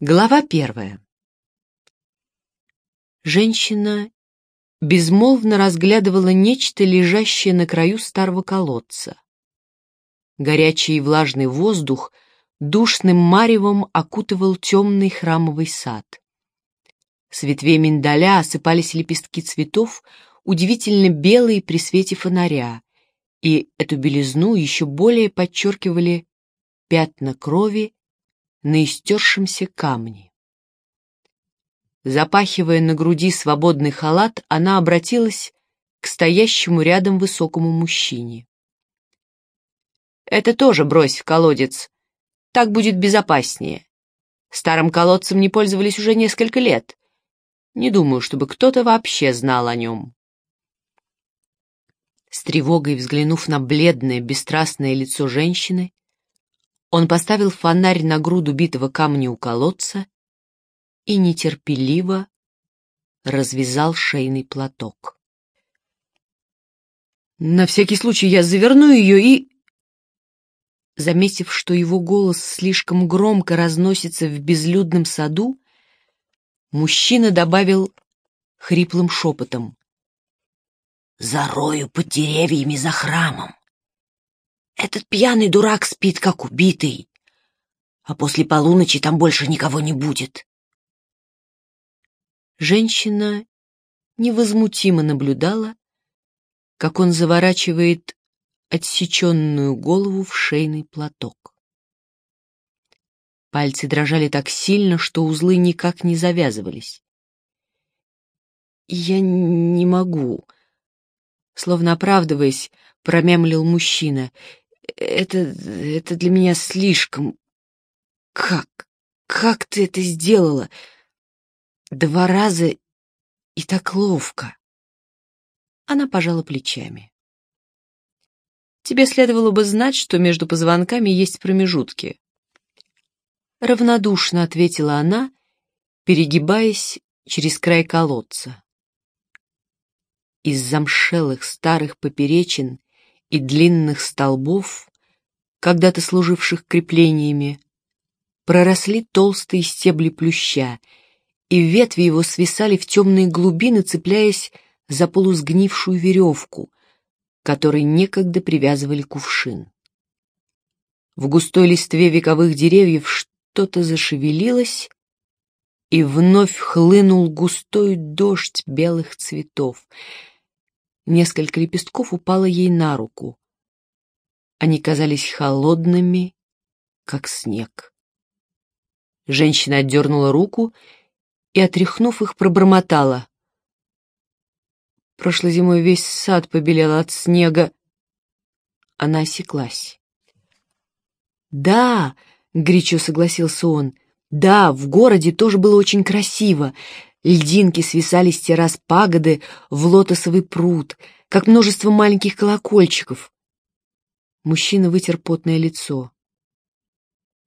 Глава первая. Женщина безмолвно разглядывала нечто, лежащее на краю старого колодца. Горячий и влажный воздух душным маревом окутывал темный храмовый сад. С ветвей миндаля осыпались лепестки цветов, удивительно белые при свете фонаря, и эту белизну еще более подчеркивали пятна крови на истершемся камне. Запахивая на груди свободный халат, она обратилась к стоящему рядом высокому мужчине. «Это тоже брось в колодец. Так будет безопаснее. Старым колодцем не пользовались уже несколько лет. Не думаю, чтобы кто-то вообще знал о нем». С тревогой взглянув на бледное, бесстрастное лицо женщины, он поставил фонарь на груду битого камня у колодца и нетерпеливо развязал шейный платок. «На всякий случай я заверну ее и...» Заметив, что его голос слишком громко разносится в безлюдном саду, мужчина добавил хриплым шепотом. «Зарою под деревьями за храмом. Этот пьяный дурак спит, как убитый. А после полуночи там больше никого не будет. Женщина невозмутимо наблюдала, как он заворачивает отсеченную голову в шейный платок. Пальцы дрожали так сильно, что узлы никак не завязывались. «Я не могу», — словно оправдываясь, промямлил мужчина это... это для меня слишком... Как? Как ты это сделала? Два раза и так ловко. Она пожала плечами. Тебе следовало бы знать, что между позвонками есть промежутки. Равнодушно ответила она, перегибаясь через край колодца. Из замшелых старых поперечин и длинных столбов, когда-то служивших креплениями, проросли толстые стебли плюща, и ветви его свисали в темные глубины, цепляясь за полусгнившую веревку, которой некогда привязывали кувшин. В густой листве вековых деревьев что-то зашевелилось, и вновь хлынул густой дождь белых цветов — Несколько лепестков упало ей на руку. Они казались холодными, как снег. Женщина отдернула руку и, отряхнув их, пробормотала. Прошлой зимой весь сад побелел от снега. Она осеклась. «Да», — горячо согласился он, — «да, в городе тоже было очень красиво. Льдинки свисали с террас пагоды в лотосовый пруд, как множество маленьких колокольчиков. Мужчина вытер потное лицо.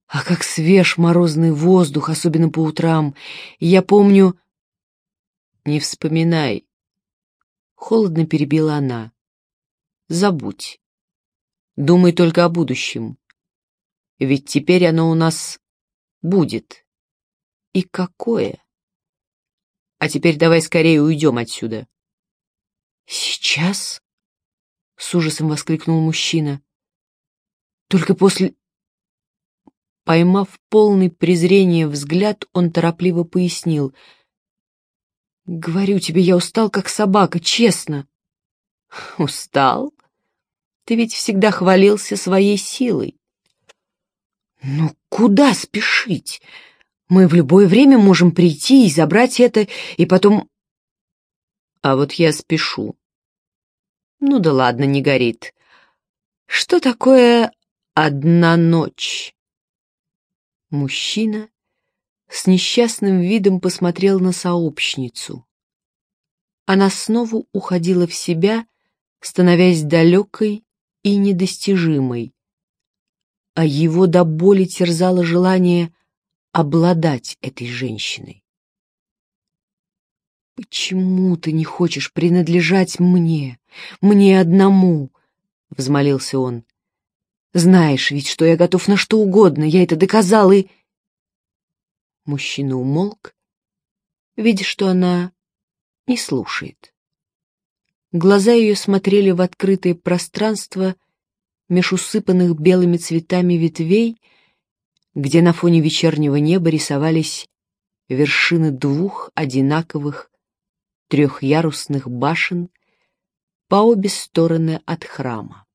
А как свеж морозный воздух, особенно по утрам. Я помню... Не вспоминай. Холодно перебила она. Забудь. Думай только о будущем. Ведь теперь оно у нас будет. И какое? А теперь давай скорее уйдем отсюда. Сейчас? С ужасом воскликнул мужчина. Только после... Поймав полный презрения взгляд, он торопливо пояснил. «Говорю тебе, я устал, как собака, честно». «Устал? Ты ведь всегда хвалился своей силой». «Ну, куда спешить? Мы в любое время можем прийти и забрать это, и потом... А вот я спешу. Ну да ладно, не горит. Что такое одна ночь? Мужчина с несчастным видом посмотрел на сообщницу. Она снова уходила в себя, становясь далекой и недостижимой. А его до боли терзало желание обладать этой женщиной. «Почему ты не хочешь принадлежать мне, мне одному?» — взмолился он. «Знаешь ведь, что я готов на что угодно, я это доказал и...» Мужчина умолк, видя, что она не слушает. Глаза ее смотрели в открытое пространство меж усыпанных белыми цветами ветвей, где на фоне вечернего неба рисовались вершины двух одинаковых трехъярусных башен по обе стороны от храма.